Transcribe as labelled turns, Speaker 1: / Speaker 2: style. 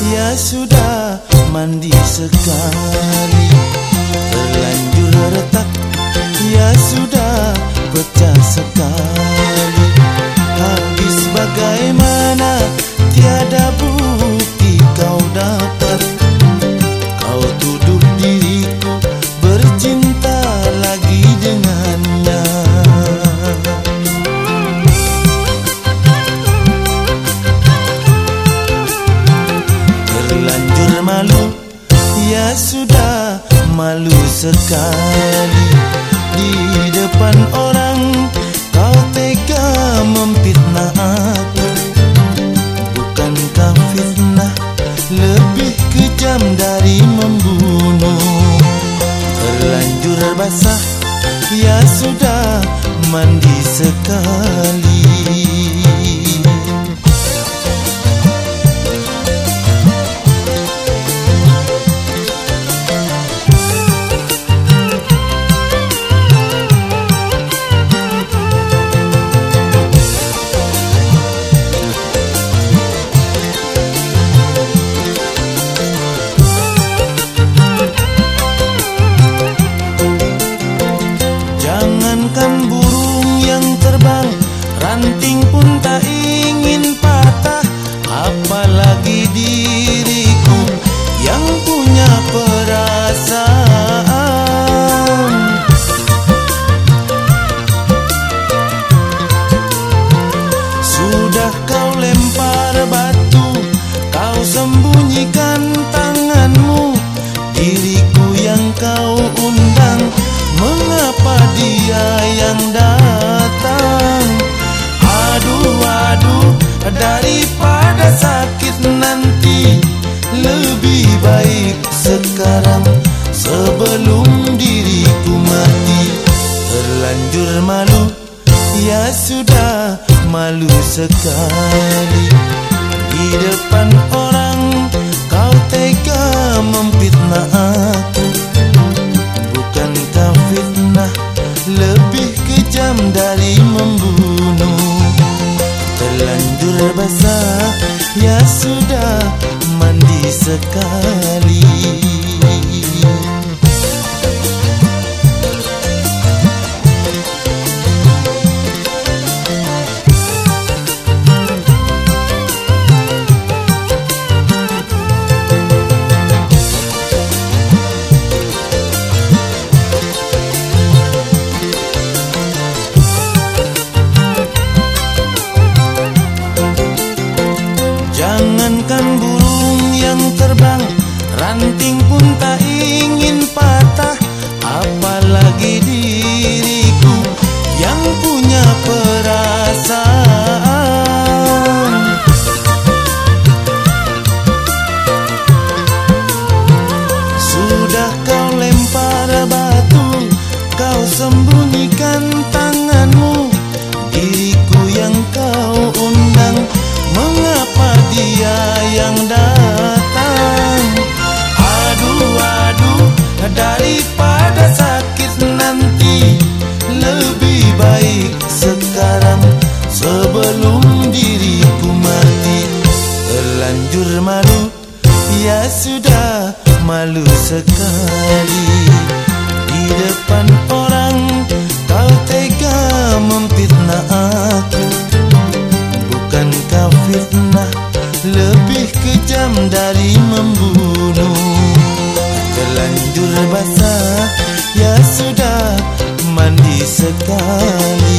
Speaker 1: Ya sudah mandi sekali. Terlanjur retak Ya sudah pecah sekali. Habis bagaimana tiada buah sudah malu sekali Di depan orang. Kau tega memfitnah aku Bukankah fitnah Lebih kejam dari membunuh? Terlanjur basah Ya sudah mandi sekali kau undang Mengapa dia yang datang? Aduh aduh Daripada sakit nanti Lebih baik sekarang. Sebelum diriku mati Terlanjur malu. Ya sudah malu sekali. Di depan orang Terlanjur basah Ya sudah mandi sekali Ranting pun tak ingin patah Apalagi diriku yang punya perasaan. Sudah kau lempar batu Kau sembunyikan tanganmu baik sekarang. Sebelum diriku mati Terlanjur malu. Ya sudah malu sekali. Di depan orang Kau tega memfitnah aku. Bukankah fitnah Lebih kejam dari membunuh? Terlanjur basah mandi sekali